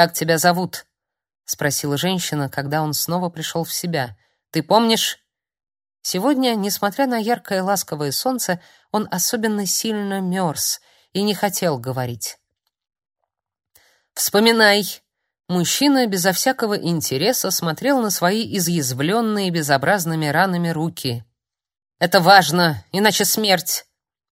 «Как тебя зовут?» — спросила женщина, когда он снова пришел в себя. «Ты помнишь?» Сегодня, несмотря на яркое ласковое солнце, он особенно сильно мерз и не хотел говорить. «Вспоминай!» Мужчина безо всякого интереса смотрел на свои изъязвленные безобразными ранами руки. «Это важно, иначе смерть!»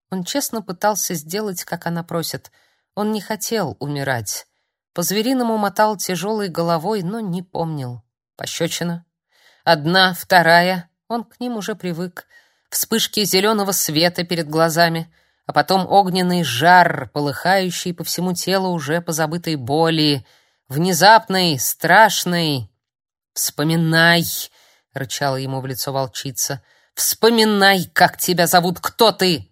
Он честно пытался сделать, как она просит. Он не хотел умирать. По-звериному мотал тяжелой головой, но не помнил. Пощечина. Одна, вторая. Он к ним уже привык. Вспышки зеленого света перед глазами, а потом огненный жар, полыхающий по всему телу уже позабытой боли, внезапный, страшный. «Вспоминай!» — рычала ему в лицо волчица. «Вспоминай, как тебя зовут, кто ты!»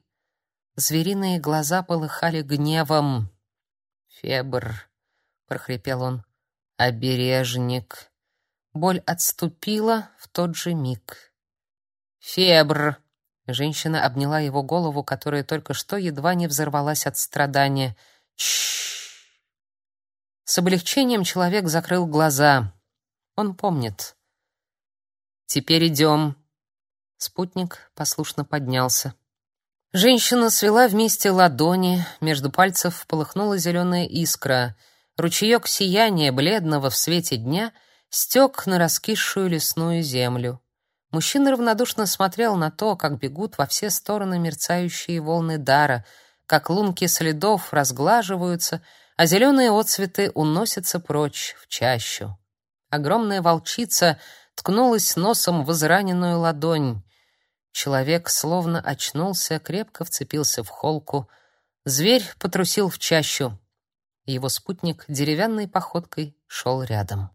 Звериные глаза полыхали гневом. «Фебр», — прохрипел он, — «обережник». Боль отступила в тот же миг. «Фебр!» — женщина обняла его голову, которая только что едва не взорвалась от страдания. «Чш!» С облегчением человек закрыл глаза. Он помнит. «Теперь идем». Спутник послушно поднялся. Женщина свела вместе ладони, между пальцев полыхнула зеленая искра. Ручеек сияния, бледного в свете дня, стек на раскисшую лесную землю. Мужчина равнодушно смотрел на то, как бегут во все стороны мерцающие волны дара, как лунки следов разглаживаются, а зеленые отцветы уносятся прочь в чащу. Огромная волчица ткнулась носом в израненную ладонь. Человек словно очнулся, крепко вцепился в холку. Зверь потрусил в чащу. Его спутник деревянной походкой шел рядом.